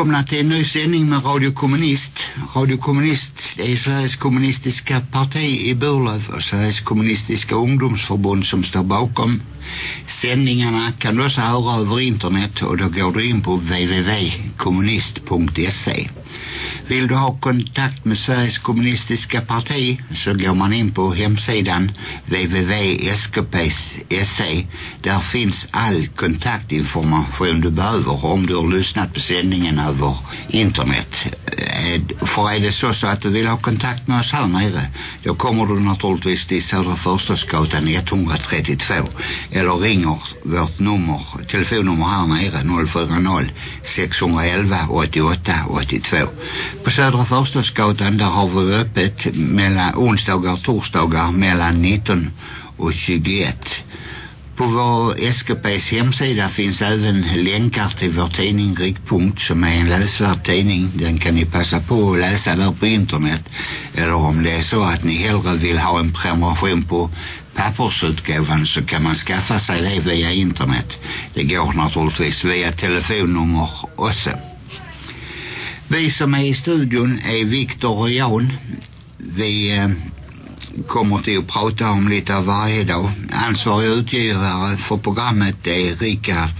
välkomna till en ny sändning med Radio Kommunist. Radio Kommunist det är Sveriges kommunistiska parti i Burlöv och Sveriges kommunistiska ungdomsförbund som står bakom. Sändningarna kan du också höra över internet och då går du in på www.kommunist.se. Vill du ha kontakt med Sveriges kommunistiska parti så går man in på hemsidan www.skp.se. Där finns all kontaktinformation du behöver om du har lyssnat på sändningen över internet. Eh, för är det så, så att du vill ha kontakt med oss här nere då kommer du naturligtvis till Södra Förstadsgatan 132 eller ringer vårt nummer, telefonnummer här nere 040 611 88 82. På Södra Förstadsgatan där har vi öppet mellan onsdagar och torsdagar mellan 19 och 21. På vår SKPs hemsida finns även länkar till vår tidning Riktpunkt som är en läsvärd tidning. Den kan ni passa på att läsa där på internet. Eller om det är så att ni hellre vill ha en prenumeration på pappersutgåvan så kan man skaffa sig det via internet. Det går naturligtvis via telefonnummer också. Vi som är i studion är Viktor och Jan. Vi eh, kommer till att prata om lite av varje dag. Ansvarig utgivare för programmet är Richard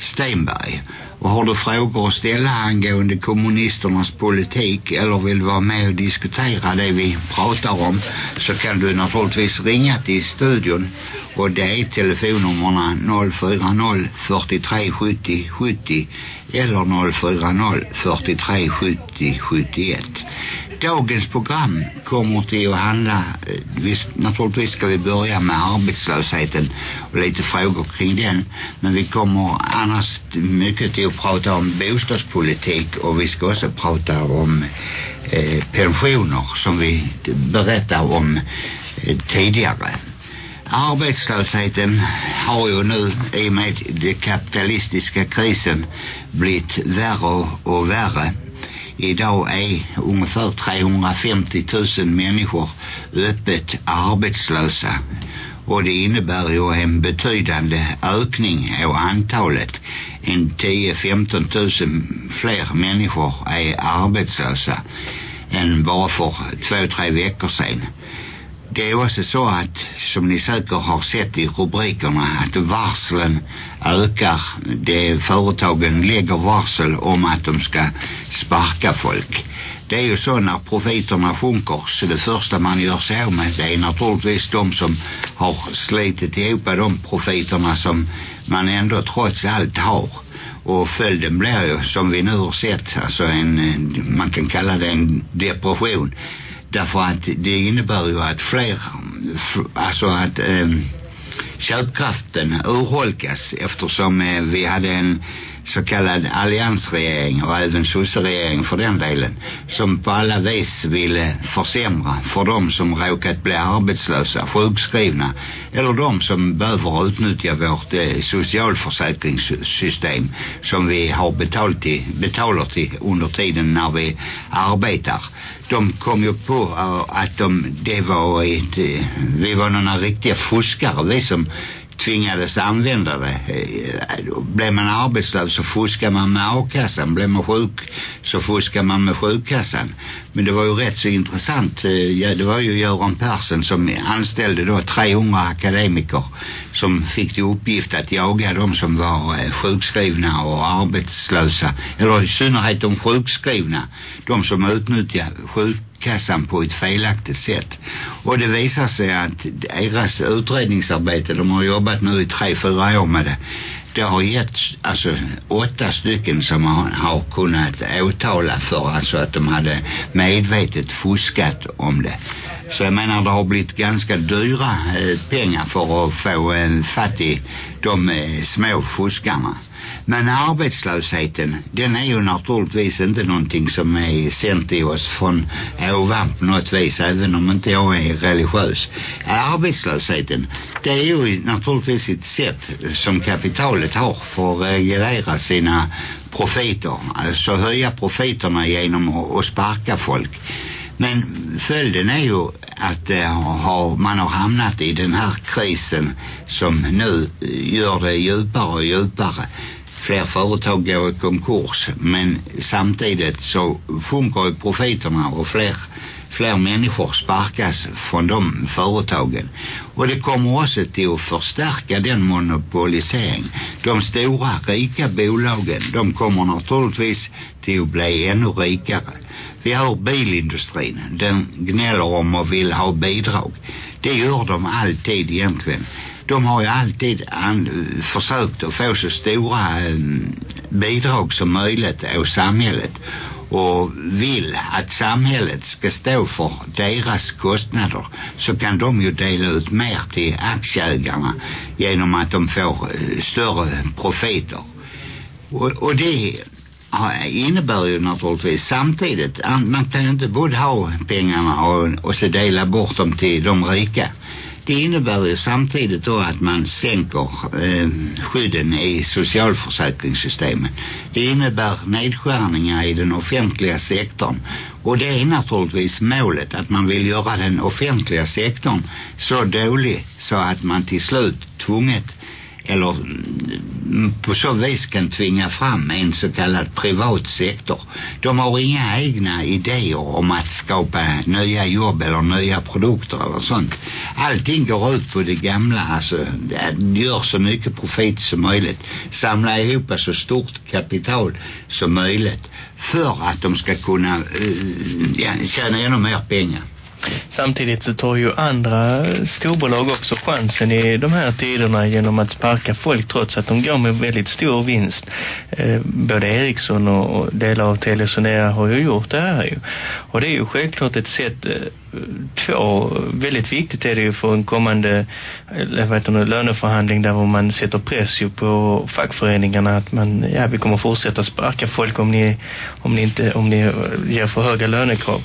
Stenberg. Och har du frågor att ställa angående kommunisternas politik eller vill vara med och diskutera det vi pratar om så kan du naturligtvis ringa till studion och det är telefonnummerna 040 43 70 70 eller 040 43 70 71. Dagens program kommer till att handla, eh, visst, naturligtvis ska vi börja med arbetslösheten och lite frågor kring den. Men vi kommer annars mycket till att prata om bostadspolitik och vi ska också prata om eh, pensioner som vi berättar om eh, tidigare. Arbetslösheten har ju nu i och med den kapitalistiska krisen blivit värre och värre. Idag är ungefär 350 000 människor öppet arbetslösa och det innebär ju en betydande ökning av antalet. En 10-15 000 fler människor är arbetslösa än bara för två, tre veckor sedan. Det är också så att, som ni säkert har sett i rubrikerna, att varslen ökar. Det företagen lägger varsel om att de ska sparka folk. Det är ju så när profiterna sjunker så det första man gör sig av med det är naturligtvis de som har slitit ihop de profiterna som man ändå trots allt har. Och följden blir ju som vi nu har sett alltså en, man kan kalla det en depression Därför att det innebär ju att fler, alltså att eh, köpkraften urholkas eftersom eh, vi hade en så kallad alliansregering och även sosseregering för den delen som på alla vis ville försämra för de som råkat bli arbetslösa, sjukskrivna eller de som behöver utnyttja vårt eh, socialförsäkringssystem som vi har betalt till, betalar till under tiden när vi arbetar. De kom ju på eh, att de, det var ett, eh, vi var några riktiga fuskare vi som tvingades använda det. Eh, blev man arbetslös så fuskar man med a-kassan. Blev man sjuk så fuskar man med sjukkassan. Men det var ju rätt så intressant. Eh, det var ju Göran Persson som anställde då 300 akademiker som fick till uppgift att jaga de som var eh, sjukskrivna och arbetslösa. Eller i synnerhet de sjukskrivna. De som utnyttjade sjukkassan på ett felaktigt sätt. Och det visar sig att deras utredningsarbete, de har jobbat nu i tre, fyra år med det det har gett alltså åtta stycken som har, har kunnat åtala för alltså att de hade medvetet fuskat om det. Så jag menar det har blivit ganska dyra eh, pengar för att få en fattig de eh, små fuskarna. Men arbetslösheten, den är ju naturligtvis inte någonting som är sänt i oss från ovan på något vis, även om inte jag är religiös. Arbetslösheten, det är ju naturligtvis ett sätt som kapitalet har för att reglera sina profiter. Alltså höja profiterna genom att sparka folk. Men följden är ju att eh, har, man har hamnat i den här krisen som nu eh, gör det djupare och djupare. fler företag går i konkurs men samtidigt så sjunker ju profiterna och fler fler människor sparkas från de företagen och det kommer också till att förstärka den monopolisering. De stora rika bolagen de kommer naturligtvis till att bli ännu rikare. Vi har bilindustrin. Den gnäller om och vill ha bidrag. Det gör de alltid egentligen. De har ju alltid an, försökt att få så stora eh, bidrag som möjligt av samhället och vill att samhället ska stå för deras kostnader så kan de ju dela ut mer till aktieägarna genom att de får øh, större profiter och, och det innebär ju naturligtvis samtidigt man kan ju inte både ha pengarna och, och så dela bort dem till de rika det innebär ju samtidigt då att man sänker eh, skydden i socialförsäkringssystemet. Det innebär nedskärningar i den offentliga sektorn. Och det är naturligtvis målet att man vill göra den offentliga sektorn så dålig så att man till slut tvunget eller mm, på så vis kan tvinga fram en så kallad privat sektor. De har inga egna idéer om att skapa nya jobb eller nya produkter eller sånt. Allting går ut på det gamla, alltså gör så mycket profit som möjligt. Samla ihop så stort kapital som möjligt för att de ska kunna uh, ja, tjäna ännu mer pengar. Samtidigt så tar ju andra storbolag också chansen i de här tiderna genom att sparka folk trots att de går med väldigt stor vinst. Eh, både Ericsson och, delar av Telesonera har ju gjort det här ju. Och det är ju självklart ett sätt eh, två, väldigt viktigt är det ju för en kommande vet vad heter det, löneförhandling där man sätter press ju på fackföreningarna att man, ja vi kommer fortsätta sparka folk om ni, om ni inte, om ni ger för höga lönekrav.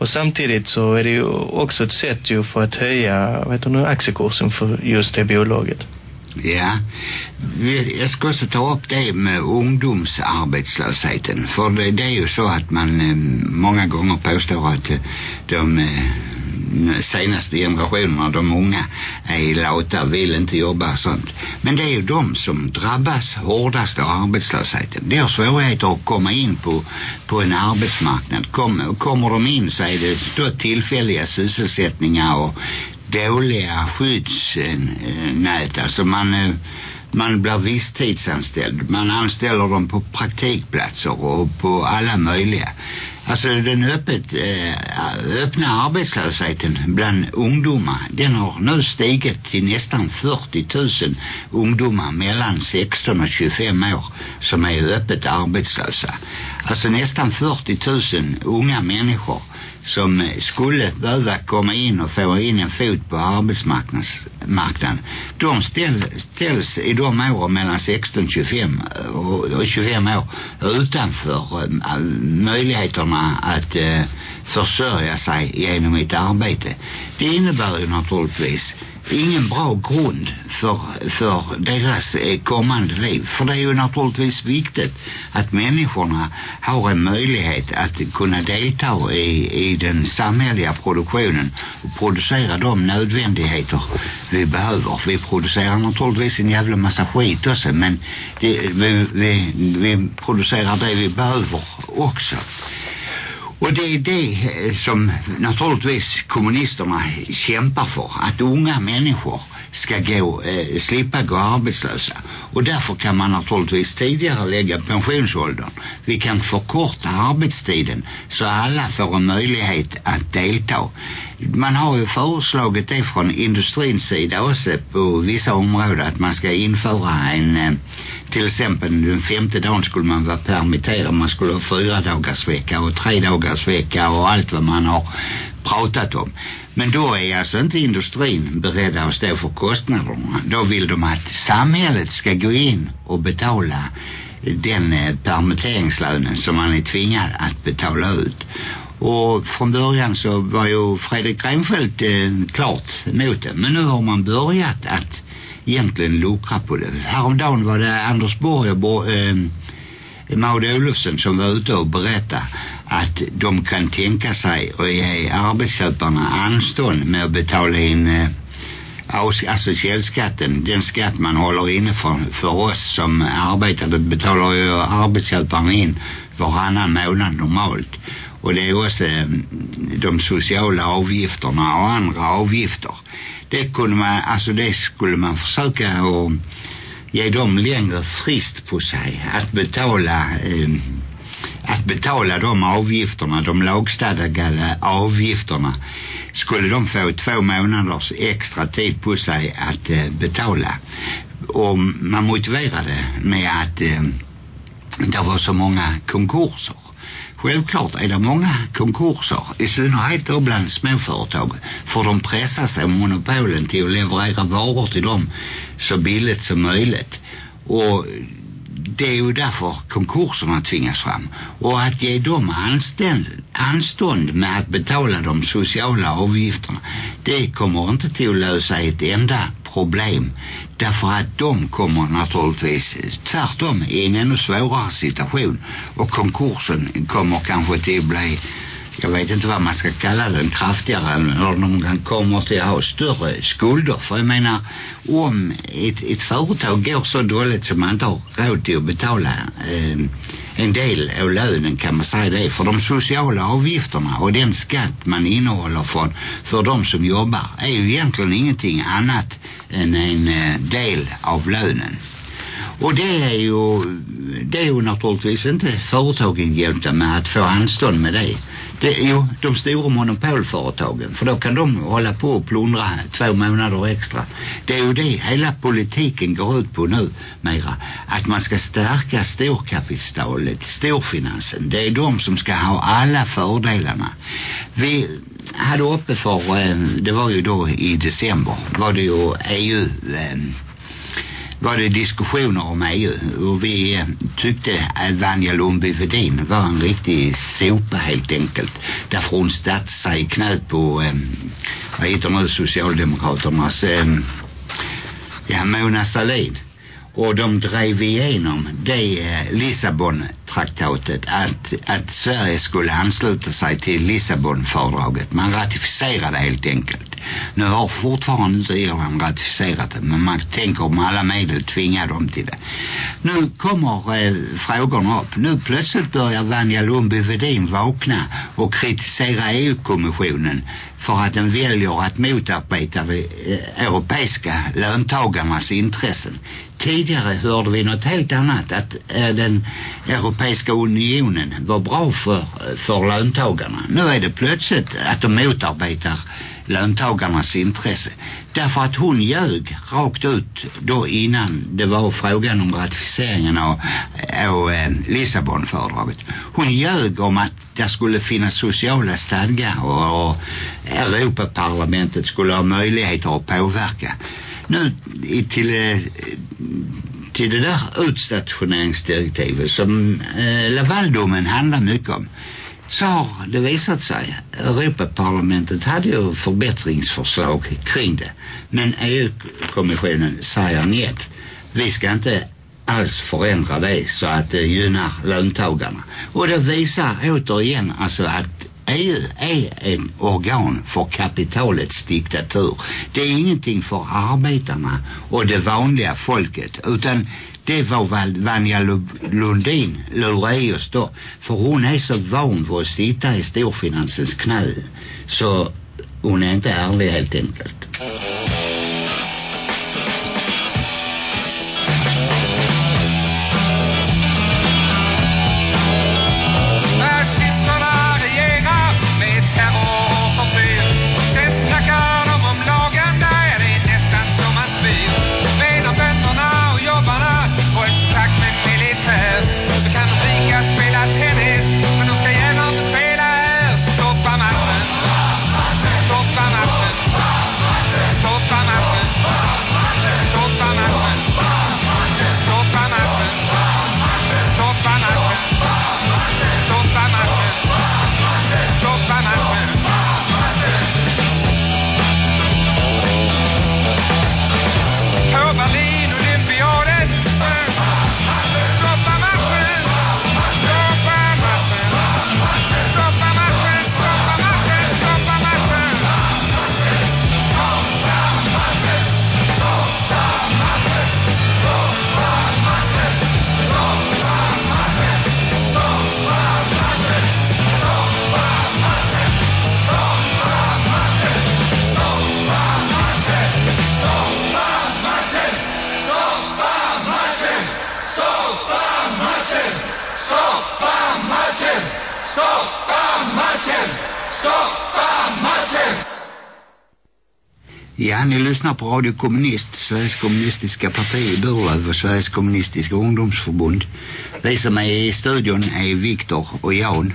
Och samtidigt så är det ju också ett sätt ju för att höja, vad heter det, aktiekursen för just det bolaget. Ja, jag ska också ta upp det med ungdomsarbetslösheten. För det, det är ju så att man eh, många gånger påstår att eh, de eh, senaste generationerna, de unga, är lata, vill inte jobba och sånt. Men det är ju de som drabbas hårdast av arbetslösheten. De har svårigheter att komma in på, på en arbetsmarknad. Kom, kommer de in så är det då tillfälliga sysselsättningar och dåliga skyddsnät. Alltså man, eh, man blir visstidsanställd. Man anställer dem på praktikplatser och på alla möjliga. Alltså den öppet, eh, öppna arbetslösheten bland ungdomar den har nu stigit till nästan 40 000 ungdomar mellan 16 och 25 år som är öppet arbetslösa. Alltså nästan 40 000 unga människor som skulle behöva komma in och få in en fot på arbetsmarknaden de ställ, ställs i de åren mellan 16 25 och, och 25 år utanför äh, möjligheterna att äh, försörja sig genom ett arbete. Det innebär ju naturligtvis ingen bra grund för, för deras eh, kommande liv. För det är ju naturligtvis viktigt att människorna har en möjlighet att kunna delta i, i den samhälleliga produktionen och producera de nödvändigheter vi behöver. Vi producerar naturligtvis en jävla massa skit också men det, vi, vi, vi producerar det vi behöver också. Och det är det eh, som naturligtvis kommunisterna kämpar för. Att unga människor ska gå, eh, slippa gå arbetslösa. Och därför kan man naturligtvis tidigare lägga pensionsåldern. Vi kan förkorta arbetstiden så alla får en möjlighet att delta. Man har ju föreslagit det från industrins sida också på vissa områden att man ska införa en eh, till exempel den femte dagen skulle man vara permitterad man skulle ha fyra dagars vecka och tre dagars vecka och allt vad man har pratat om. Men då är alltså inte industrin beredda att stå för kostnaderna. Då vill de att samhället ska gå in och betala den eh, permitteringslönen som man är tvingad att betala ut. Och från början så var ju Fredrik Reinfeldt eh, klart emot det. Men nu har man börjat att egentligen luckra på det. Häromdagen var det Anders Borg och Bo, eh, Maud Olofsson som var ute och berättade att de kan tänka sig att ge arbetsköparna anstånd med att betala in eh, alltså källskatten, den skatt man håller inne för, för oss som arbetar, det betalar ju arbetsköparen in varannan månad normalt. Och det är också eh, de sociala avgifterna och andra avgifter. Det kunde man, alltså det skulle man försöka och ge dem längre frist på sig att betala eh, att betala de avgifterna, de lagstadgade eh, avgifterna skulle de få två månaders extra tid på sig att eh, betala och man motiverade med att eh, det var så många konkurser Självklart är det många konkurser, i synnerhet då bland småföretag. För de pressar sig monopolen till att leverera varor till dem så billigt som möjligt. Och det är ju därför konkurserna tvingas fram. Och att ge dem anstånd, anstånd med att betala de sociala avgifterna, det kommer inte till att lösa ett enda problem. Därför att de kommer naturligtvis tvärtom i en ännu svårare situation. Och konkursen kommer kanske till att bli jag vet inte vad man ska kalla den kraftigare eller de kommer till att ha större skulder. För jag menar om ett, ett företag går så dåligt som man inte har råd till att betala eh, en del av lönen kan man säga det för de sociala avgifterna och den skatt man innehåller för, för de som jobbar är ju egentligen ingenting annat än en eh, del av lönen och det är ju det är ju naturligtvis inte företagen hjälpta med att få anstånd med det. Det är ju de stora monopolföretagen för då kan de hålla på och plundra två månader extra. Det är ju det hela politiken går ut på nu mera. Att man ska stärka storkapitalet, storfinansen. Det är de som ska ha alla fördelarna. Vi hade uppe för, eh, det var ju då i december, var det ju EU eh, var det diskussioner om EU och vi eh, tyckte att Vanja Lundby Vedin var en riktig sopa helt enkelt. Därför hon satte sig i knät på eh, vad heter nu Socialdemokraternas eh, ja Mona Sahlin. Och de drev igenom det eh, Lissabon-traktatet att, att Sverige skulle ansluta sig till Lissabonfördraget. Man ratificerade helt enkelt. Nu har fortfarande inte Irland ratificerat det men man tänker med alla medel tvinga dem till det. Nu kommer eh, frågorna upp. Nu plötsligt börjar Vanja Lundby-Vedin vakna och kritisera EU-kommissionen för att den väljer att motarbeta eh, europeiska löntagarnas intressen. Tidigare hörde vi något helt annat att eh, den europeiska unionen var bra för, för löntagarna. Nu är det plötsligt att de motarbetar löntagarnas intresse. Därför att hon ljög rakt ut då innan det var frågan om ratificeringen av, av eh, Lissabonfördraget. Hon ljög om att det skulle finnas sociala stadgar och, och Europaparlamentet skulle ha möjligheter att påverka. Nu till, eh, till det där utstationeringsdirektivet som eh, Lavaldomen handlar mycket om så har det visat sig Europaparlamentet hade ju förbättringsförslag kring det men EU-kommissionen säger nej. vi ska inte alls förändra det så att det gynnar löntagarna och det visar återigen alltså att EU är en organ för kapitalets diktatur. Det är ingenting för arbetarna och det vanliga folket utan det var Vanja Lundin lurade i oss då. För hon är så van vid att sitta i storfinansens knä. Så hon är inte ärlig helt enkelt. Eh, Stoppa matchen! Stoppa matchen! Ja, ni lyssnar på Radio Kommunist, Sveriges kommunistiska parti i Burlöv och Sveriges kommunistiska ungdomsförbund. Vi som är i studion är Viktor och Jan.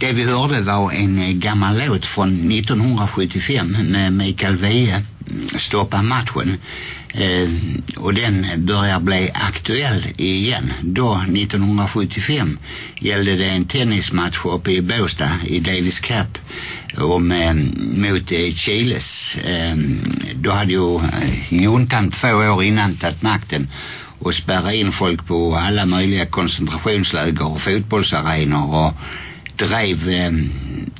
Det vi hörde var en eh, gammal låt från 1975 med Mikael Wiehe, mm, Stoppa matchen. Eh, och den börjar bli aktuell igen. Då 1975 gällde det en tennismatch uppe i Båstad i Davis Cup om, eh, mot eh, Chiles. Eh, då hade ju eh, juntan två år innan tagit makten och spärra in folk på alla möjliga koncentrationsläger och fotbollsarenor och drev eh,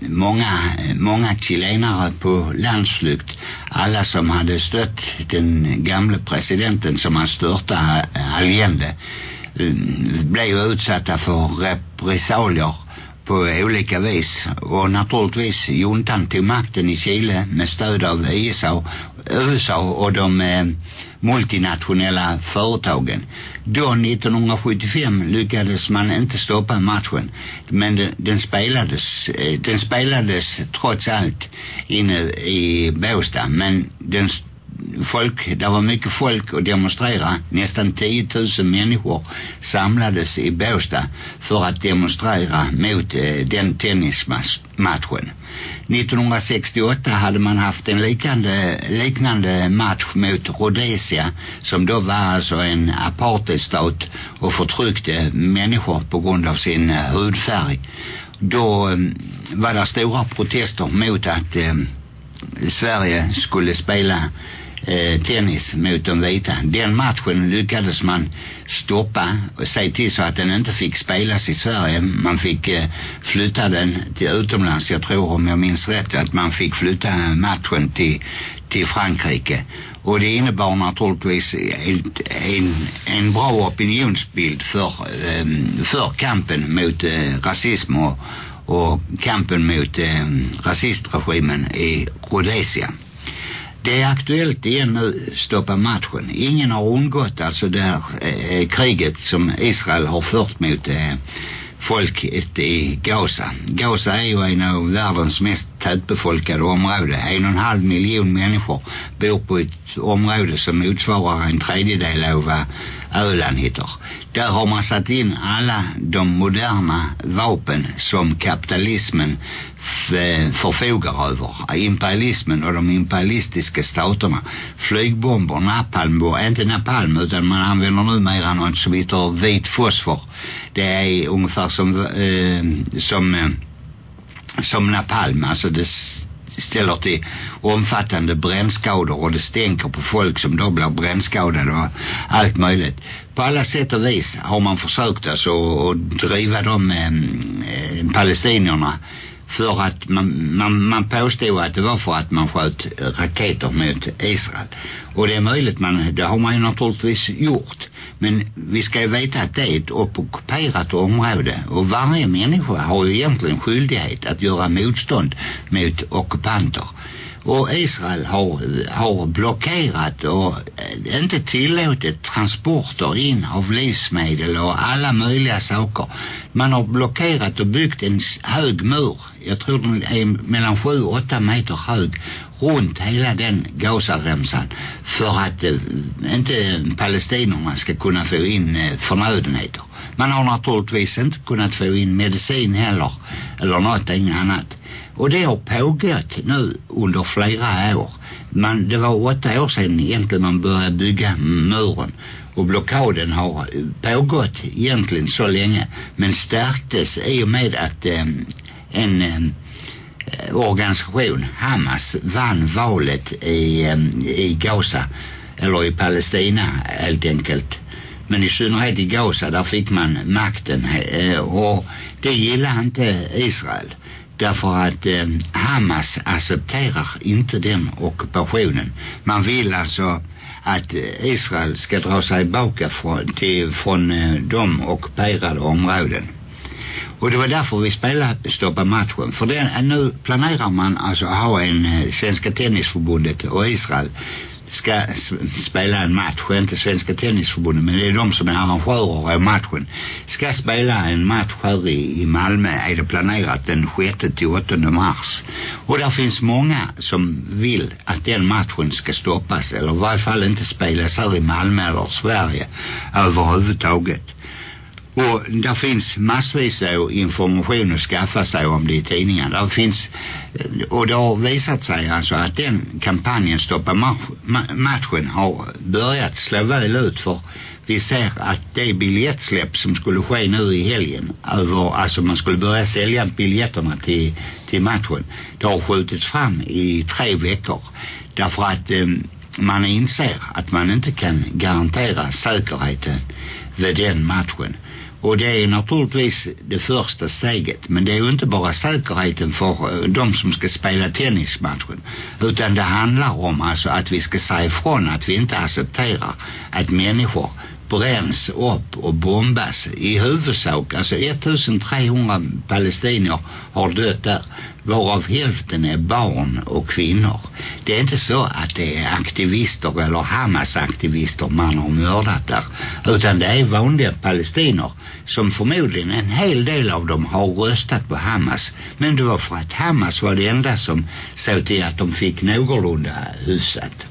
många, många chilenare på landsflykt. Alla som hade stött den gamle presidenten som han störtade eh, Allende eh, blev utsatta för repressalier på olika vis. Och naturligtvis juntan tog makten i Chile med stöd av USA, USA och de eh, multinationella företagen. Då 1975 lyckades man inte stoppa matchen. Men den, den spelades eh, den spelades trots allt inne i Båstad. Men den folk, det var mycket folk att demonstrera. Nästan 10 000 människor samlades i Båstad för att demonstrera mot eh, den tennismatchen. 1968 hade man haft en liknande, liknande match mot Rhodesia som då var alltså en apartheidstat och förtryckte människor på grund av sin eh, hudfärg. Då eh, var det stora protester mot att eh, Sverige skulle spela eh, tennis mot de vita. Den matchen lyckades man stoppa och säga till så att den inte fick spelas i Sverige. Man fick eh, flytta den till utomlands. Jag tror om jag minns rätt att man fick flytta matchen till, till Frankrike. Och det innebar naturligtvis en, en, en bra opinionsbild för, eh, för kampen mot eh, rasism och, och kampen mot eh, rasistregimen i Rhodesia. Det är aktuellt igen nu, stoppa matchen. Ingen har undgått alltså det här eh, kriget som Israel har fört mot eh, folket i Gaza. Gaza är ju en av världens mest tätbefolkade område. En och en halv miljon människor bor på ett område som motsvarar en tredjedel av vad Öland heter. Där har man satt in alla de moderna vapen som kapitalismen eh, förfogar över. Imperialismen och de imperialistiska staterna. Flygbomber, napalm, inte napalm utan man använder numera något som heter vit fosfor. Det är ungefär som, eh, som, eh, som napalm. Alltså det ställer till omfattande brännskador och det stänker på folk som då blir brännskadade och allt möjligt. På alla sätt och vis har man försökt alltså att driva de eh, palestinierna för att man, man, man påstod att det var för att man sköt raketer mot Israel. Och det är möjligt, man, det har man ju naturligtvis gjort. Men vi ska ju veta att det är ett ockuperat område och varje människa har ju egentligen skyldighet att göra motstånd mot ockupanter. Och Israel har, har blockerat och eh, inte tillåtit transporter in av livsmedel och alla möjliga saker. Man har blockerat och byggt en hög mur. Jag tror den är mellan sju och åtta meter hög runt hela den Gazaremsan för att eh, inte palestinerna ska kunna få in eh, förnödenheter. Man har naturligtvis inte kunnat få in medicin heller eller något annat. Och det har pågått nu under flera år. Man, det var åtta år sedan egentligen man började bygga muren. Och blockaden har pågått egentligen så länge. Men stärktes i och med att eh, en ehm, eh, organisation, Hamas, vann valet i, eh, i Gaza. Eller i Palestina helt enkelt. Men i synnerhet i Gaza där fick man makten. Eh, och det gillade inte Israel. Därför att eh, Hamas accepterar inte den ockupationen. Man vill alltså att eh, Israel ska dra sig tillbaka från, till, från eh, de ockuperade områden. Och det var därför vi spelade stoppa matchen. För den, nu planerar man alltså att ha en eh, Svenska Tennisförbundet och Israel ska spela en match, inte Svenska Tennisförbundet, men det är de som är arrangörer av matchen, ska spela en match här i, i Malmö, är det planerat den 6 till 8 mars. Och där finns många som vill att den matchen ska stoppas, eller i varje fall inte spelas här i Malmö eller Sverige överhuvudtaget. Och där finns massvis av information att skaffa sig om det i tidningen. Där finns, eh, och det har visat sig alltså att den kampanjen Stoppa match, matchen har börjat slå väl ut för vi ser att det biljettsläpp som skulle ske nu i helgen över, alltså man skulle börja sälja biljetterna till, till matchen. Det har skjutits fram i tre veckor. Därför att eh, man inser att man inte kan garantera säkerheten vid den matchen. Och det är naturligtvis det första steget. Men det är ju inte bara säkerheten för eh, de som ska spela tennismatchen. Utan det handlar om alltså att vi ska säga ifrån att vi inte accepterar att människor bränns upp och bombas i huvudsak. Alltså 1300 palestinier har dött där. Varav hälften är barn och kvinnor. Det är inte så att det är aktivister eller Hamas-aktivister man har mördat där. Utan det är vanliga palestinier som förmodligen en hel del av dem har röstat på Hamas. Men det var för att Hamas var det enda som såg till att de fick någorlunda hyfsat.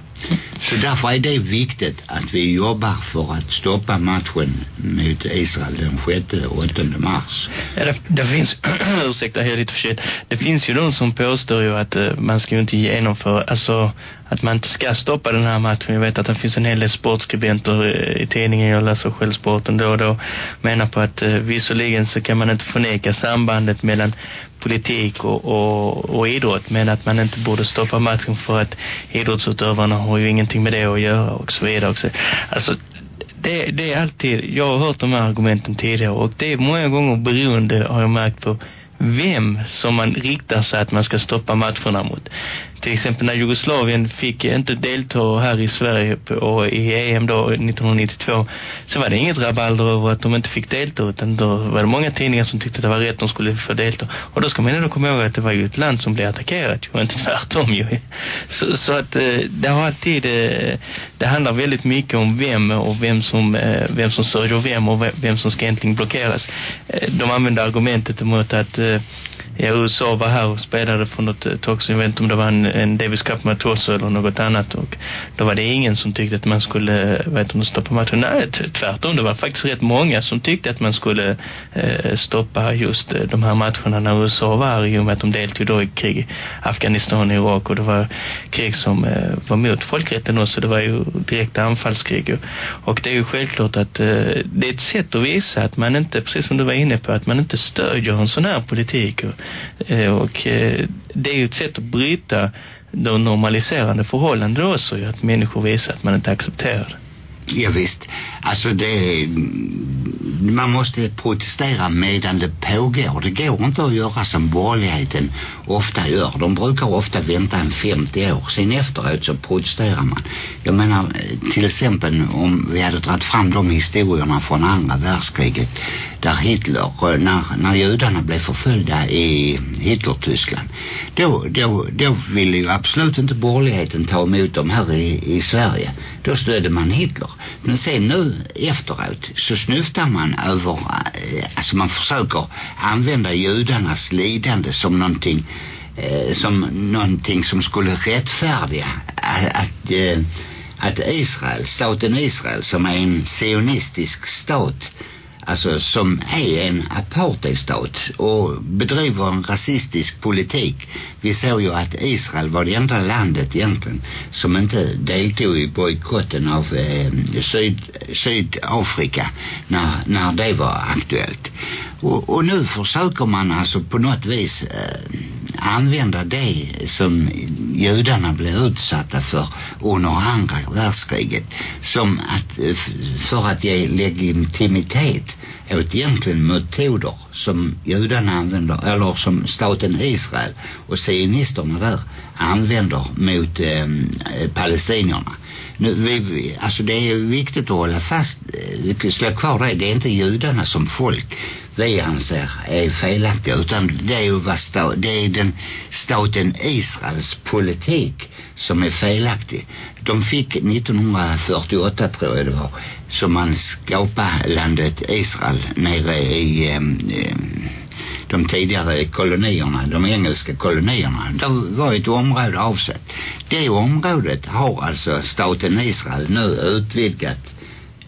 Så därför är det viktigt att vi jobbar för att stoppa matchen mot Israel den 6 och 8 mars. Ja, det, det finns, ursäkta, här är lite förkyld. Det finns ju de som påstår ju att uh, man ska ju inte genomföra, alltså att man inte ska stoppa den här matchen. Jag vet att det finns en hel del sportskribenter eh, i tidningen, jag läser själv sporten då och då, menar på att uh, visserligen så kan man inte förneka sambandet mellan politik och, och, och idrott men att man inte borde stoppa matchen för att idrottsutövarna har ju ingenting med det att göra och så vidare också. Alltså det, det är alltid, jag har hört de här argumenten tidigare och det är många gånger beroende har jag märkt på vem som man riktar sig att man ska stoppa matcherna mot. Till exempel när Jugoslavien fick inte delta här i Sverige på, och i EM då 1992 så var det inget rabalder över att de inte fick delta utan då var det många tidningar som tyckte att det var rätt att de skulle få delta. Och då ska man ändå komma ihåg att det var ju ett land som blev attackerat ju, och inte tvärtom ju. Så, så att eh, det har alltid, eh, det handlar väldigt mycket om vem och vem som, eh, vem som sörjer vem och vem som ska egentligen blockeras. De använder argumentet emot att ja, USA var här och spelade för något eh, tag jag vet inte om det var en, en Davis Cup med också eller något annat. Och då var det ingen som tyckte att man skulle, vet du, stoppa matchen. Nej, tvärtom, det var faktiskt rätt många som tyckte att man skulle eh, stoppa just eh, de här matcherna när USA var här i och med att de deltog då i krig i Afghanistan och Irak. Och det var krig som eh, var mot folkrätten också, det var ju direkta anfallskrig. Och det är ju självklart att eh, det är ett sätt att visa att man inte, precis som du var inne på, att man inte stödjer en sån här politik. Och, eh, och eh, det är ju ett sätt att bryta de normaliserande förhållanden också ju, att människor visar att man inte accepterar det. Ja, visst. Alltså det, man måste protestera medan det pågår. Det går inte att göra som borgerligheten ofta gör. De brukar ofta vänta en 50 år. Sen efteråt så protesterar man. Jag menar till exempel om vi hade dragit fram de historierna från andra världskriget där Hitler, när, när judarna blev förföljda i Hitler-Tyskland då, då, då ville ju absolut inte borgerligheten ta emot dem här i, i Sverige. Då stödde man Hitler. Men sen nu efteråt så snyftar man över, eh, alltså man försöker använda judarnas lidande som någonting eh, som någonting som skulle rättfärdiga att, att, att Israel, staten Israel som är en sionistisk stat alltså som är en apartheidstat och bedriver en rasistisk politik. Vi såg ju att Israel var det enda landet egentligen som inte deltog i bojkotten av eh, Syd, Sydafrika när, när det var aktuellt. Och, och nu försöker man alltså på något vis eh, använda det som judarna blev utsatta för under andra världskriget som att, eh, för att ge legitimitet åt egentligen metoder som judarna använder eller som staten Israel och sionisterna där använder mot eh, palestinierna. Nu, vi, alltså det är viktigt att hålla fast, eh, slå kvar det, det är inte judarna som folk vi anser är felaktiga utan det är ju vad sta, det är den staten Israels politik som är felaktig. De fick 1948 tror jag det var som man skapade landet Israel nere i eh, de tidigare kolonierna, de engelska kolonierna. Det var ett område avsett. Det området har alltså staten Israel nu utvidgat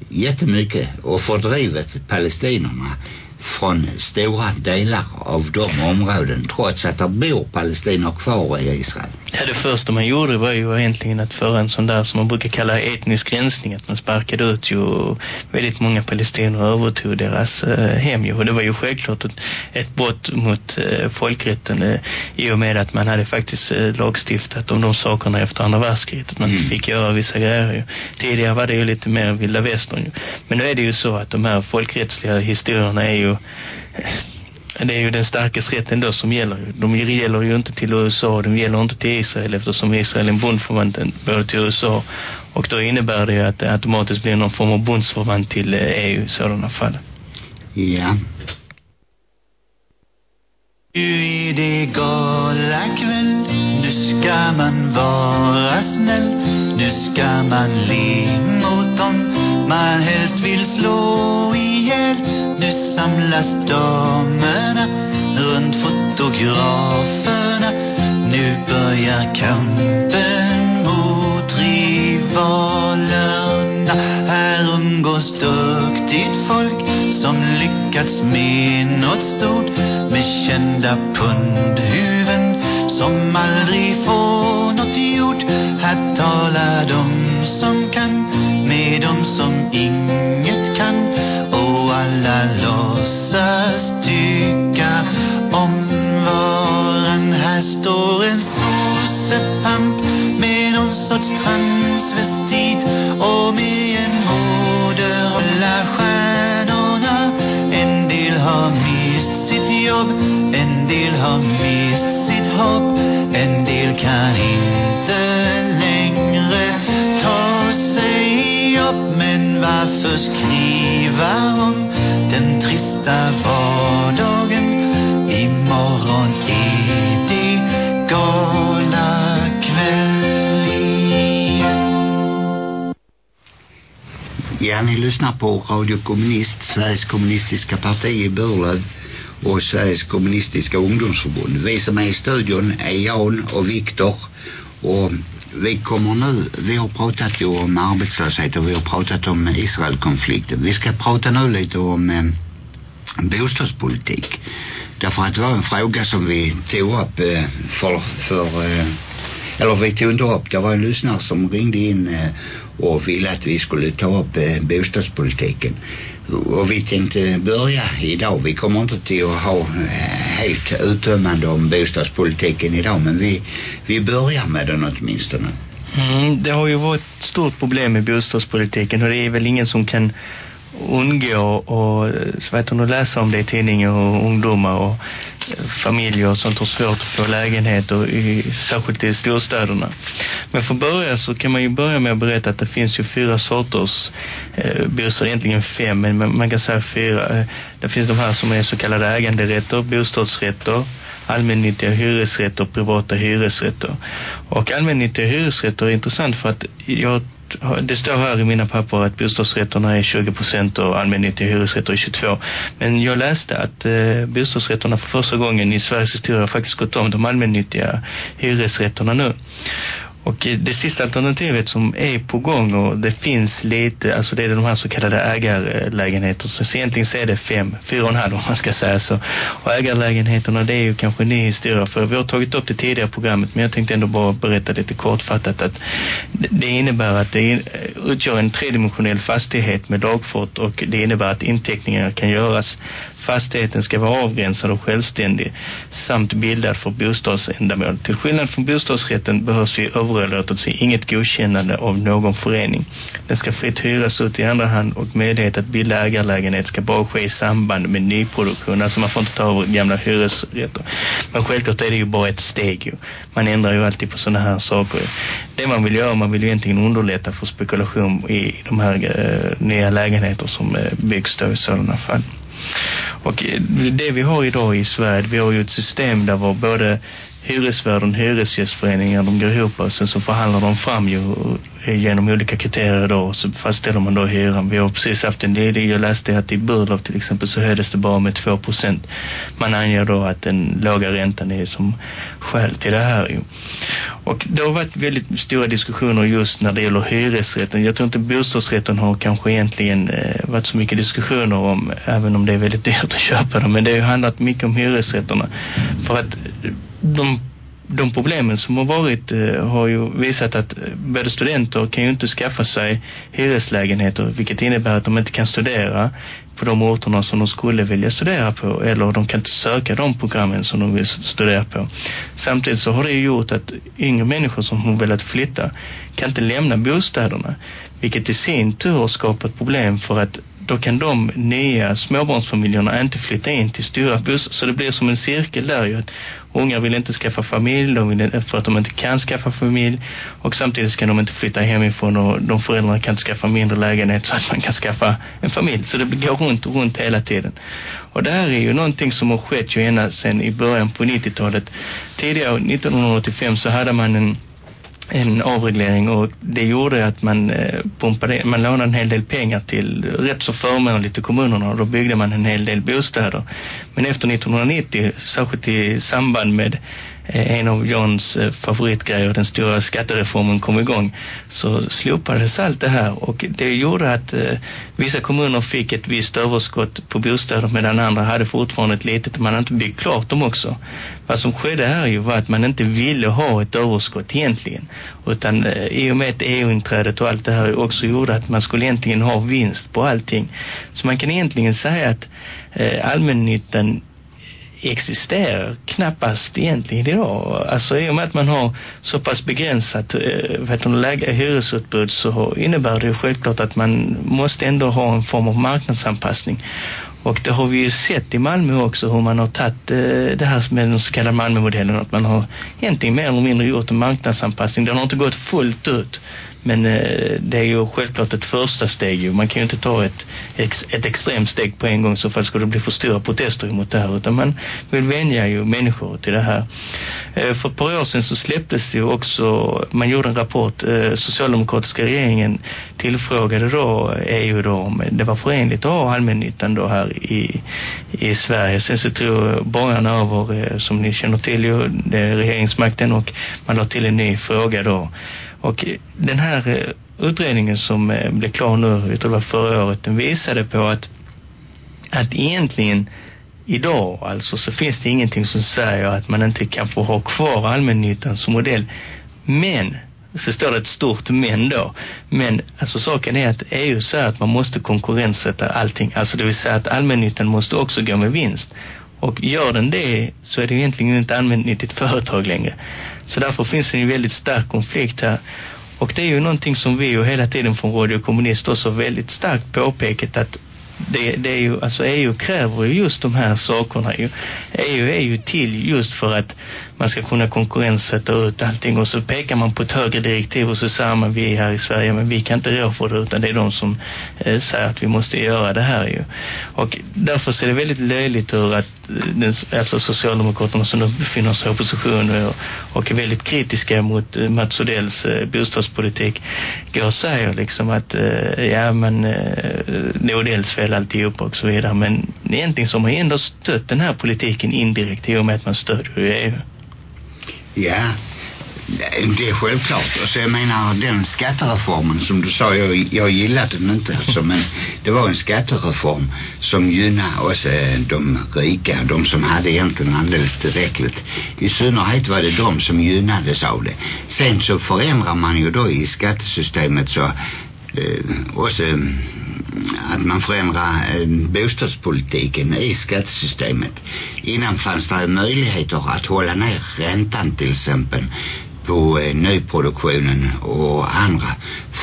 jättemycket och fördrivit palestinerna från stora delar av de områden trots att det bor palestiner kvar i Israel. Ja, det första man gjorde var ju egentligen att föra en sån där som man brukar kalla etnisk rensning. Att man sparkade ut ju väldigt många palestiner och övertog deras eh, hem. Ju. Och det var ju självklart ett, ett brott mot eh, folkrätten eh, i och med att man hade faktiskt eh, lagstiftat om de sakerna efter andra världskriget. Att man mm. fick göra vissa grejer. Ju. Tidigare var det ju lite mer vilda västern. Ju. Men nu är det ju så att de här folkrättsliga historierna är ju det är ju den starkaste rätten då som gäller. De gäller ju inte till USA, de gäller inte till Israel eftersom Israel är en bondförvant både till USA och då innebär det ju att det automatiskt blir någon form av bundsförvant till EU i sådana fall. Ja. Nu är det gala kväll, nu ska man vara snäll, nu ska man le mot dem man helst vill slå ihjäl. Nu samlas runt biograferna. Nu börjar kampen lyssnar på Radio Kommunist, Sveriges kommunistiska parti i Burlöv och Sveriges kommunistiska ungdomsförbund. Vi som är i studion är Jan och Viktor och vi kommer nu, vi har pratat ju om arbetslöshet och vi har pratat om Israelkonflikten. Vi ska prata nu lite om eh, bostadspolitik. Därför att det var en fråga som vi tog upp eh, för, för eh, eller vi tog inte upp, det var en lyssnare som ringde in eh, och ville att vi skulle ta upp eh, bostadspolitiken. Och vi tänkte börja idag. Vi kommer inte till att ha eh, helt uttömmande om bostadspolitiken idag men vi, vi börjar med den åtminstone. Mm, det har ju varit ett stort problem med bostadspolitiken och det är väl ingen som kan undgå och så vet hon, att läsa om det i tidningar och ungdomar och familjer och sånt har svårt att få lägenheter i, särskilt i storstäderna. Men för att börja så kan man ju börja med att berätta att det finns ju fyra sorters eh, bostäder, egentligen fem men man, man kan säga fyra. Eh, det finns de här som är så kallade äganderätter, bostadsrätter, allmännyttiga hyresrätter och privata hyresrätter. Och allmännyttiga hyresrätter är intressant för att jag det står här i mina papper att bostadsrätterna är 20 procent och allmännyttiga hyresrätter är 22. Men jag läste att eh, bostadsrätterna för första gången i Sveriges historia har faktiskt gått om de allmännyttiga hyresrätterna nu. Och det sista alternativet som är på gång och det finns lite, alltså det är de här så kallade ägarlägenheter. Så egentligen så är det fem, fyra och en halv om man ska säga så. Och ägarlägenheterna det är ju kanske en ny historia för vi har tagit upp det tidigare programmet men jag tänkte ändå bara berätta lite kortfattat att det innebär att det utgör en tredimensionell fastighet med lagfort och det innebär att inteckningar kan göras Fastigheten ska vara avgränsad och självständig samt bildad för bostadsändamål. Till skillnad från bostadsrätten behövs ju överlåtelse inget godkännande av någon förening. Den ska fritt hyras ut i andra hand och möjlighet att bilda ägarlägenhet ska bara ske i samband med nyproduktion. Alltså man får inte ta över gamla hyresrätter. Men självklart är det ju bara ett steg ju. Man ändrar ju alltid på sådana här saker. Det man vill göra, man vill ju egentligen underlätta för spekulation i de här eh, nya lägenheter som eh, byggs då i sådana fall. Och det vi har idag i Sverige, vi har ju ett system där var både hyresvärden, hyresgästföreningar, de går ihop och sen så förhandlar de fram ju eh, genom olika kriterier då och så fastställer man då hyran. Vi har precis haft en del, jag läste att i Burlöv till exempel så höjdes det bara med 2 procent. Man anger då att den låga räntan är som skäl till det här ju. Och det har varit väldigt stora diskussioner just när det gäller hyresrätten. Jag tror inte bostadsrätten har kanske egentligen eh, varit så mycket diskussioner om, även om det är väldigt dyrt att köpa dem. Men det har ju handlat mycket om hyresrätterna. För att de de problemen som har varit eh, har ju visat att eh, både studenter kan ju inte skaffa sig hyreslägenheter vilket innebär att de inte kan studera på de orterna som de skulle vilja studera på eller de kan inte söka de programmen som de vill studera på. Samtidigt så har det gjort att yngre människor som har velat flytta kan inte lämna bostäderna vilket i sin tur har skapat problem för att då kan de nya småbarnsfamiljerna inte flytta in till stora bussar. Så det blir som en cirkel där ju att unga vill inte skaffa familj de vill, för att de inte kan skaffa familj och samtidigt kan de inte flytta hemifrån och de föräldrarna kan inte skaffa mindre lägenhet så att man kan skaffa en familj. Så det går runt och runt hela tiden. Och det här är ju någonting som har skett ju ända sedan i början på 90-talet. Tidigare 1985 så hade man en en avreglering och det gjorde att man eh, pumpade, man lånade en hel del pengar till rätt så förmånligt till kommunerna och då byggde man en hel del bostäder. Men efter 1990, särskilt i samband med Eh, en av Johns eh, favoritgrejer, den stora skattereformen kom igång så slopades allt det här och det gjorde att eh, vissa kommuner fick ett visst överskott på bostäder medan andra hade fortfarande ett litet man hade inte byggt klart dem också. Vad som skedde här ju var att man inte ville ha ett överskott egentligen utan eh, i och med EU-inträdet och allt det här också gjorde att man skulle egentligen ha vinst på allting. Så man kan egentligen säga att eh, allmännyttan existerar knappast egentligen idag. Alltså i och med att man har så pass begränsat eh, vet du, läge hyresutbud så innebär det självklart att man måste ändå ha en form av marknadsanpassning. Och det har vi ju sett i Malmö också hur man har tagit eh, det här med den så kallade Malmömodellen att man har egentligen mer eller mindre gjort en marknadsanpassning. Den har inte gått fullt ut men eh, det är ju självklart ett första steg. Man kan ju inte ta ett, ex, ett extremt steg på en gång så fall skulle det bli för stora protester mot det här. Utan man vill vänja ju människor till det här. Eh, för ett par år sedan så släpptes det ju också, man gjorde en rapport, eh, socialdemokratiska regeringen tillfrågade då EU då om det var förenligt att ha allmännyttan då här i, i Sverige. Sen så tog borgarna över, eh, som ni känner till ju, det är regeringsmakten och man la till en ny fråga då och den här eh, utredningen som eh, blev klar nu, jag tror det var förra året, den visade på att, att egentligen idag alltså så finns det ingenting som säger att man inte kan få ha kvar allmännyttan som modell. Men så står det ett stort men då. Men alltså saken är att EU säger att man måste konkurrenssätta allting. Alltså det vill säga att allmännyttan måste också gå med vinst. Och gör den det så är det egentligen inte allmännyttigt företag längre. Så därför finns det en väldigt stark konflikt här. Och det är ju någonting som vi ju hela tiden från Radio Kommunist också väldigt starkt påpekat att det, det är ju, alltså EU kräver ju just de här sakerna ju. EU är ju till just för att man ska kunna konkurrenssätta ut allting och så pekar man på ett högre direktiv och så säger man vi här i Sverige men vi kan inte rå för det utan det är de som eh, säger att vi måste göra det här ju. Och därför ser det väldigt löjligt ur att eh, den, alltså Socialdemokraterna som nu befinner sig i opposition och, och är väldigt kritiska mot eh, Mats Odells eh, bostadspolitik går och säger liksom att eh, ja men eh, det är Odells fel alltihop och så vidare men egentligen som har ändå stött den här politiken indirekt i och med att man stödjer EU. Ja, det är självklart. Och så jag menar den skattereformen som du sa, jag, jag gillade den inte alltså, men det var en skattereform som gynnar oss eh, de rika, de som hade egentligen alldeles tillräckligt. I synnerhet var det de som gynnades av det. Sen så förändrar man ju då i skattesystemet så eh, också eh, att man förändrar eh, bostadspolitiken i skattesystemet. Innan fanns det möjligheter att hålla ner räntan till exempel på eh, nyproduktionen och andra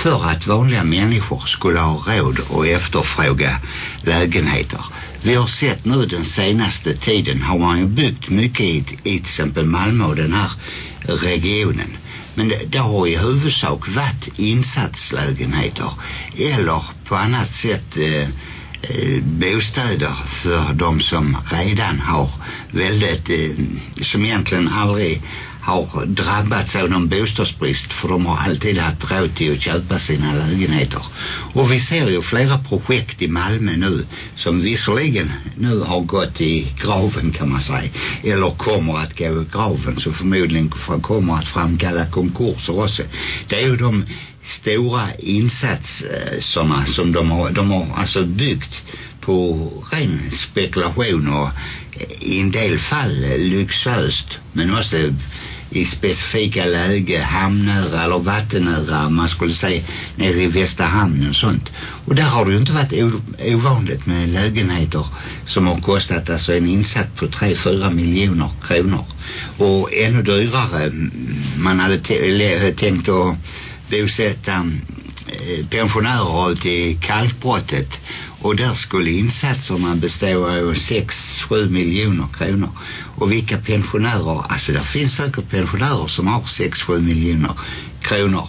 för att vanliga människor skulle ha råd att efterfråga lägenheter. Vi har sett nu den senaste tiden har man ju byggt mycket i, i till exempel Malmö och den här regionen. Men det, det har i huvudsak varit insatslägenheter eller på annat sätt eh, eh bostäder för de som redan har väldigt, eh, som egentligen aldrig har drabbats av någon bostadsbrist för de har alltid haft råd till att köpa sina lägenheter. Och vi ser ju flera projekt i Malmö nu som visserligen nu har oh gått i graven kan man säga eller kommer att gå i graven så förmodligen kommer att framkalla konkurser också. Det är ju de stora insatserna eh, som de har, de har alltså byggt på ren spekulation och eh, i en del fall eh, lyxöst men också i specifika läge hamnnära eller vattennära man skulle säga nere i Västerhamn och sånt. Och där har det ju inte varit ovanligt med lägenheter som har kostat alltså en insats på 3-4 miljoner kronor. Och ännu dyrare man hade tänkt att bosätta eh, pensionärer ute i kalkbrottet och där skulle insatserna bestå av 6-7 miljoner kronor. Och vilka pensionärer? Alltså det finns säkert pensionärer som har 6-7 miljoner kronor.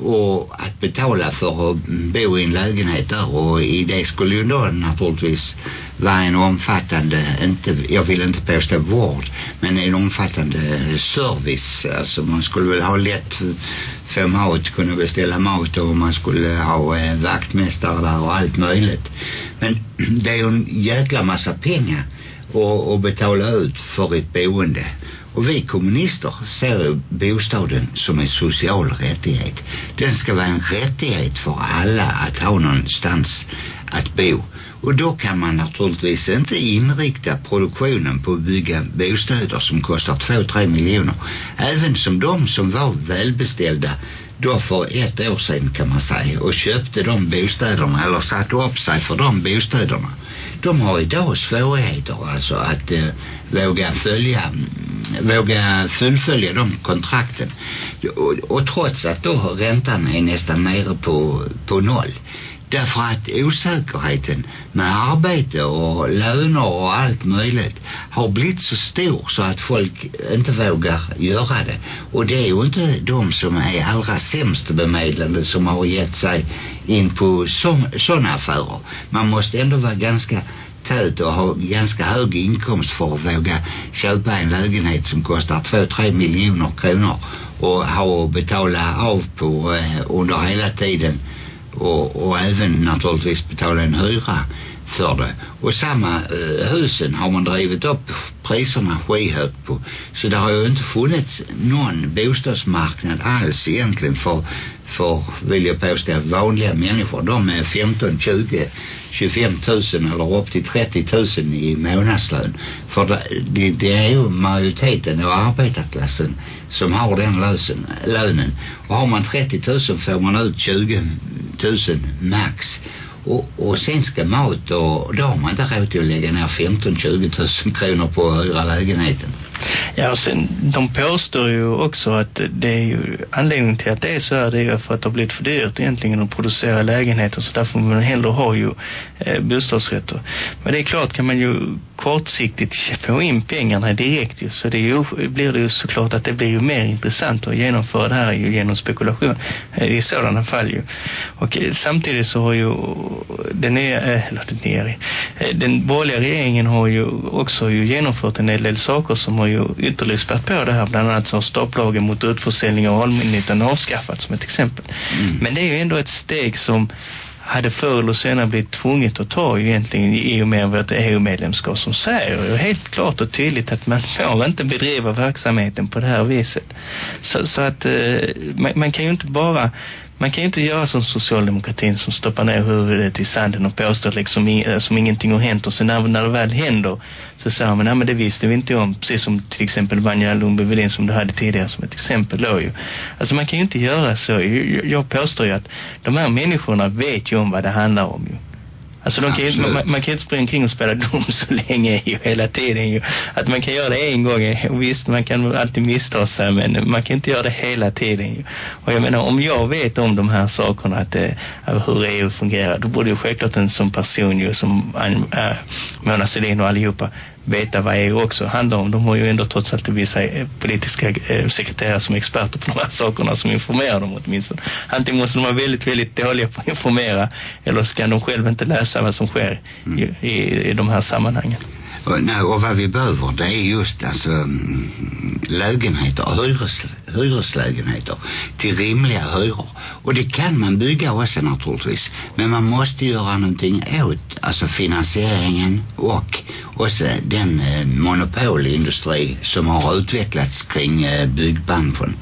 Och att betala för att bo i en lägenhet där. Och i det skulle ju då naturligtvis vara en omfattande inte, jag vill inte påstå vård men en omfattande service. Alltså man skulle väl ha lätt få mat, kunna beställa mat och man skulle ha eh, vaktmästare där och allt möjligt men det är ju en jäkla massa pengar att, att betala ut för ett boende och vi kommunister ser bostaden som en social rättighet. Den ska vara en rättighet för alla att ha någonstans att bo. Och då kan man naturligtvis inte inrikta produktionen på att bygga bostäder som kostar 2-3 miljoner. Även som de som var välbeställda då för ett år sedan kan man säga och köpte de bostäderna eller satte upp sig för de bostäderna. De har idag svårigheter alltså att eh, våga följa våga fullfölja de kontrakten. Och, och trots att då räntan är nästan nere på, på noll. Därför att osäkerheten med arbete och löner och allt möjligt har blivit så stor så att folk inte vågar göra det. Och det är ju inte de som är allra sämst bemedlade som har gett sig in på sådana affärer. Man måste ändå vara ganska tät och ha ganska hög inkomst för att våga köpa en lägenhet som kostar 2-3 miljoner kronor och ha att betala av på eh, under hela tiden och, och även naturligtvis betala en hyra för det. Och samma eh, husen har man drivit upp priserna skyhögt på. Så det har ju inte funnits någon bostadsmarknad alls egentligen för, för vill jag påstå, vanliga människor. De är 15, 20, 25 000 eller upp till 30 000 i månadslön. För det, det, det är ju majoriteten av arbetarklassen som har den lösen, lönen. Och har man 30 000 får man ut 20 000 max och, och sen ska mat och då har man inte råd till att lägga ner 15-20 000 kronor på att hyra lägenheten. Ja, och sen de påstår ju också att det är ju anledningen till att det är så här, det är ju för att det har blivit för dyrt egentligen att producera lägenheter så därför man hellre ha ju eh, bostadsrätter. Men det är klart kan man ju kortsiktigt få in pengarna direkt ju, så det är ju, blir det ju såklart att det blir ju mer intressant att genomföra det här ju genom spekulation eh, i sådana fall ju. Och eh, samtidigt så har ju eh, den nya, eh, eller den nya, eh, den borgerliga regeringen har ju också ju genomfört en del saker som har ju ytterligare spärrt på det här. Bland annat så har stopplagen mot utförsäljning av allmännyttan avskaffats som ett exempel. Mm. Men det är ju ändå ett steg som hade förr eller senare blivit tvunget att ta egentligen i och med vårt EU-medlemskap som säger ju helt klart och tydligt att man får inte bedriva verksamheten på det här viset. Så, så att eh, man, man kan ju inte bara man kan ju inte göra som socialdemokratin som stoppar ner huvudet i sanden och påstår liksom eh, som ingenting har hänt. Och sen när, när det väl händer så säger man, nej men det visste vi inte om. Precis som till exempel Vanja Lundby som du hade tidigare som ett exempel då ju. Alltså man kan ju inte göra så. Jag, jag påstår ju att de här människorna vet ju om vad det handlar om ju. Alltså de kan, man, man kan inte springa kring och spela dum så länge ju, hela tiden ju. Att man kan göra det en gång, visst man kan alltid missta sig men man kan inte göra det hela tiden ju. Och jag menar om jag vet om de här sakerna att det, hur EU fungerar då borde ju självklart en sån person ju som äh, Mona Sahlin och allihopa veta vad EU också handlar om. De har ju ändå trots allt vissa eh, politiska eh, sekreterare som är experter på de här sakerna som informerar dem åtminstone. Antingen måste de vara väldigt, väldigt dåliga på att informera eller så kan de själva inte läsa vad som sker mm. i, i, i de här sammanhangen. Och, nej, och vad vi behöver det är just alltså mm, lägenheter, hyres, hyreslägenheter till rimliga hyror. Och det kan man bygga också naturligtvis. Men man måste göra någonting åt alltså finansieringen och också den eh, monopolindustri som har utvecklats kring eh, byggbranschen.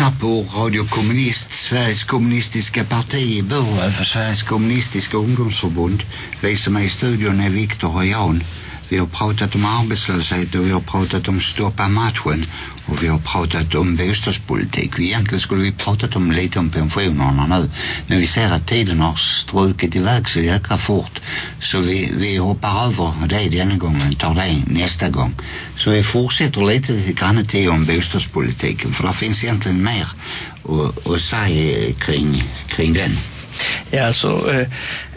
Lyssnar på Radio Kommunist, Sveriges kommunistiska parti i Burlöv för Sveriges kommunistiska ungdomsförbund. Vi som är i studion är Viktor och Jan. Vi har pratat om arbetslöshet och vi har pratat om stoppa matchen och vi har pratat om bostadspolitik. Vi egentligen skulle vi pratat om lite om pensionerna nu. Men vi ser att tiden har strukit iväg så jäkla fort. Så vi, vi hoppar över det denna gången tar det nästa gång. Så vi fortsätter lite grann till om bostadspolitiken. För det finns egentligen mer att, att säga eh, kring, kring den. Ja, alltså eh,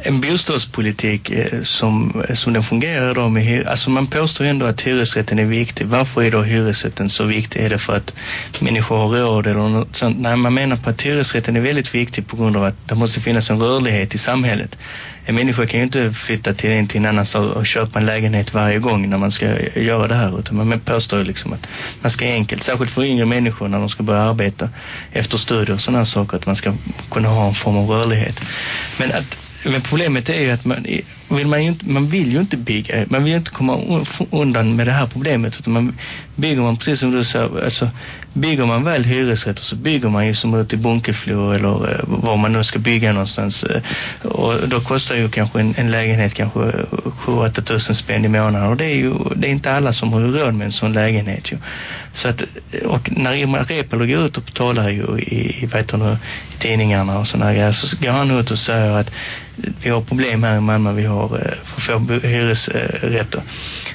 en bostadspolitik eh, som, eh, som den fungerar idag med alltså man påstår ändå att hyresrätten är viktig. Varför är då hyresrätten så viktig? Är det för att människor har råd eller något sånt? Nej, man menar på att hyresrätten är väldigt viktig på grund av att det måste finnas en rörlighet i samhället. En människa kan ju inte flytta till en till en annan stad och köpa en lägenhet varje gång när man ska göra det här. Utan man påstår ju liksom att man ska enkelt, särskilt för yngre människor när de ska börja arbeta efter studier och sådana här saker, att man ska kunna ha en form av rörlighet. Men att men problemet är ju att man vill man, ju inte, man vill ju inte bygga, eh, man vill ju inte komma undan med det här problemet utan man bygger man precis som du sa, alltså bygger man väl hyresrätter så bygger man ju som ut i Bunkeflo eller eh, var man nu ska bygga någonstans eh, och då kostar ju kanske en, en lägenhet kanske 7-8 tusen spänn i månaden och det är ju det är inte alla som har råd med en sån lägenhet ju. Så att, och när Irma Repalo går ut och talar ju i, i, vet du, i tidningarna och sådana grejer så går han ut och säger att vi har problem här i Malmö, vi har eh, för få hyresrätter.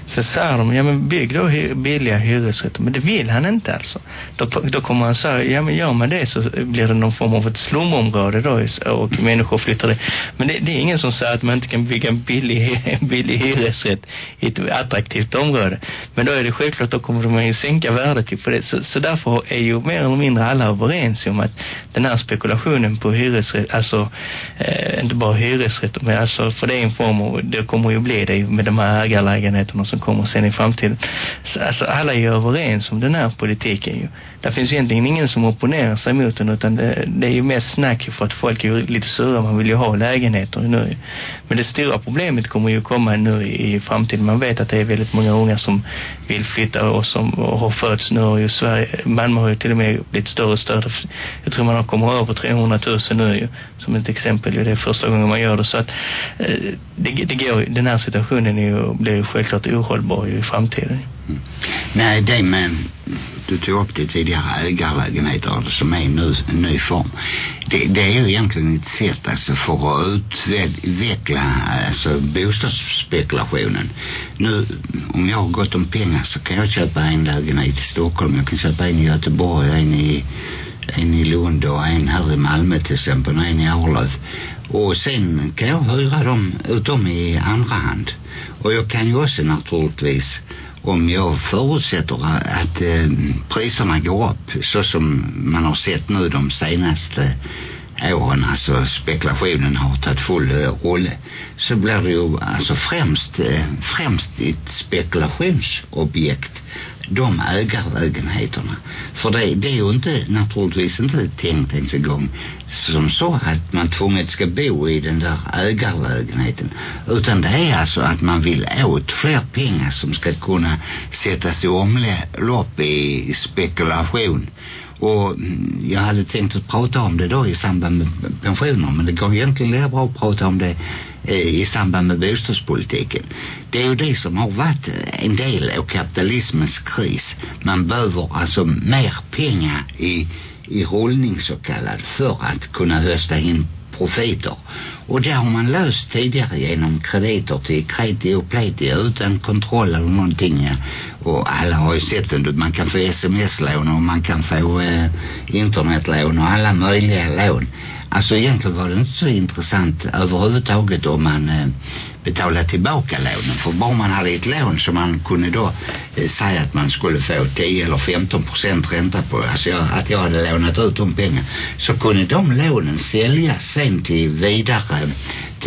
Så säger de, ja men bygg då hy billiga hyresrätter. Men det vill han inte alltså. Då, då kommer han säga, ja men gör man det så blir det någon form av ett slumområde då och människor flyttar det. Men det, det är ingen som säger att man inte kan bygga en billig, en billig hyresrätt i ett attraktivt område. Men då är det självklart, då kommer de ju sänka värdet på det. Så, så därför är ju mer eller mindre alla överens om att den här spekulationen på hyresrätt, alltså eh, inte bara hyresrätt men alltså för det är en form av, det kommer ju bli det med de här ägarlägenheterna och så som kommer sen i framtiden. Så, alltså alla är ju överens om den här politiken ju. Det finns egentligen ingen som opponerar sig mot den utan det, det är ju mest snack för att folk är ju lite sura. Man vill ju ha lägenheter nu. Men det stora problemet kommer ju komma nu i framtiden. Man vet att det är väldigt många unga som vill flytta och som och har fötts nu och ju Sverige, Malmö har ju till och med blivit större och större. Jag tror man har kommit över 300 000 nu ju, som ett exempel. Det är första gången man gör det. Så att eh, det, det går, den här situationen är ju, blir ju självklart ohållbar ju i framtiden. Mm. Nej, det med, du tog upp det tidigare, ägarlägenheter som är nu en ny form. Det, det är ju egentligen ett sätt alltså för att utveckla alltså bostadsspekulationen. Nu, om jag har gått om pengar så kan jag köpa en lägenhet i Stockholm. Jag kan köpa en i Göteborg, en i en i Lund och en här i Malmö till exempel och en i Arlöv. Och sen kan jag hyra dem ut dem i andra hand. Och jag kan ju också naturligtvis om jag förutsätter att eh, priserna går upp øh, så som man har sett nu de senaste øh, åren, alltså spekulationen har tagit full roll så øh, blir det ju alltså främst främst ett spekulationsobjekt de ägarlägenheterna. För det, det är ju inte naturligtvis inte tänkt ens en gång som så att man tvunget ska bo i den där ägarlägenheten. Utan det är alltså att man vill åt fler pengar som ska kunna sättas i omlopp i spekulation. Och mm, jag hade tänkt att prata om det då i samband med pensioner men det går egentligen lika bra att prata om det Eh, i samband med bostadspolitiken. Det är ju det som har varit en del av kapitalismens kris. Man behöver alltså mer pengar i, i rullning så kallad för att kunna hösta in profiter. Och det har man löst tidigare genom krediter till kreti och pleti utan kontroll eller någonting. Och alla har ju sett det. Man kan få sms-lån och man kan få eh, internetlån och alla möjliga lån. Alltså egentligen var det inte så intressant överhuvudtaget om man eh, betalade tillbaka lånen. För bara man hade ett lån som man kunde då eh, säga att man skulle få 10 eller 15 procent ränta på. Alltså jag, att jag hade lånat ut de pengar. Så kunde de lånen säljas sen till vidare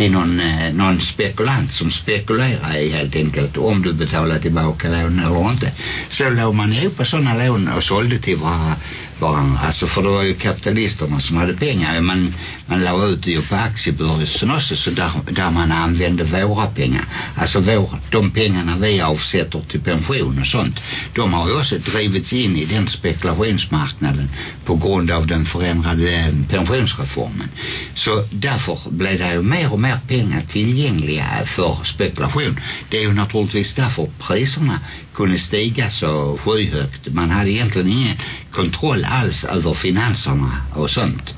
till någon, eh, någon spekulant som spekulerar i helt enkelt om du betalar tillbaka lån eller inte. Så låg man ihop på sådana lån och sålde till varandra, varandra. Alltså för det var ju kapitalisterna som hade pengar. Man, man la ut det ju på aktiebörsen också så där, där man använde våra pengar. Alltså vår, de pengarna vi avsätter till pension och sånt. De har ju också drivits in i den spekulationsmarknaden på grund av den förändrade eh, pensionsreformen. Så därför blev det ju mer och mer pengar tillgängliga för spekulation. Det är ju naturligtvis därför priserna kunde stiga så skyhögt. Man hade egentligen ingen kontroll alls över finanserna och sånt.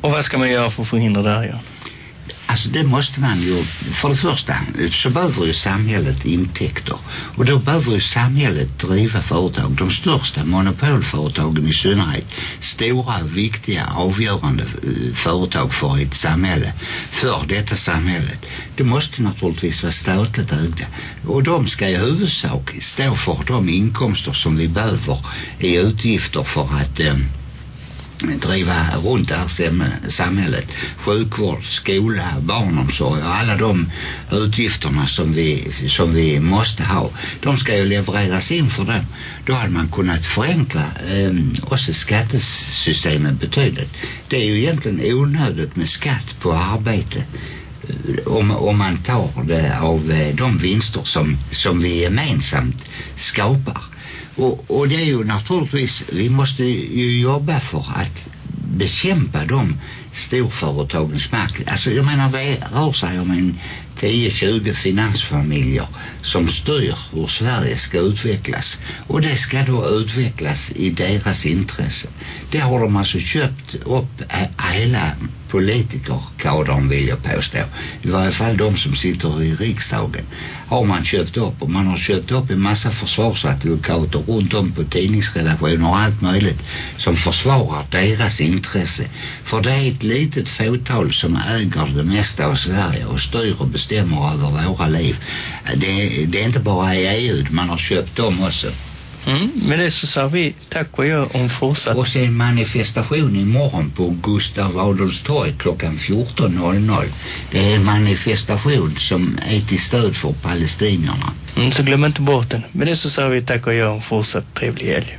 Och vad ska man göra för att förhindra det här? Ja? Alltså det måste man ju, för det första så behöver ju samhället intäkter. Och då behöver ju samhället driva företag. De största monopolföretagen i synnerhet. Stora, viktiga, avgörande eh, företag för ett samhälle. För detta samhället. Det måste naturligtvis vara statligt ägda. Och de ska i huvudsak stå för de inkomster som vi behöver i utgifter för att eh, driva runt det här eh, samhället. Sjukvård, skola, barnomsorg och alla de utgifterna som vi, som vi måste ha. De ska ju levereras in för dem. Då hade man kunnat förenkla eh, också skattesystemet betydligt. Det är ju egentligen onödigt med skatt på arbete Eh, om, om man tar det av eh, de vinster som, som vi gemensamt skapar. Och, och det är ju naturligtvis, vi måste ju jobba för att bekämpa de storföretagens makt. Alltså jag menar det rör sig om en 10-20 finansfamiljer som styr hur Sverige ska utvecklas. Och det ska då utvecklas i deras intresse. Det har de alltså köpt upp hela politikerkadern vill jag påstå. I varje fall de som sitter i riksdagen har man köpt upp och man har köpt upp en massa försvarsadvokater runt om på tidningsredaktioner och allt möjligt som försvarar deras intresse. För det är ett litet fåtal som äger det mesta av Sverige och styr och bestämmer över våra liv. Det, det är inte bara i EU man har köpt dem också. Mm, med det så sa vi tack och gör om fortsatt. Och sen manifestation imorgon på Gustav Adolfs torg klockan 14.00. Det är en manifestation som är till stöd för palestinierna. Mm, så glöm inte bort den. Med det så sa vi tack och gör om fortsatt trevlig helg.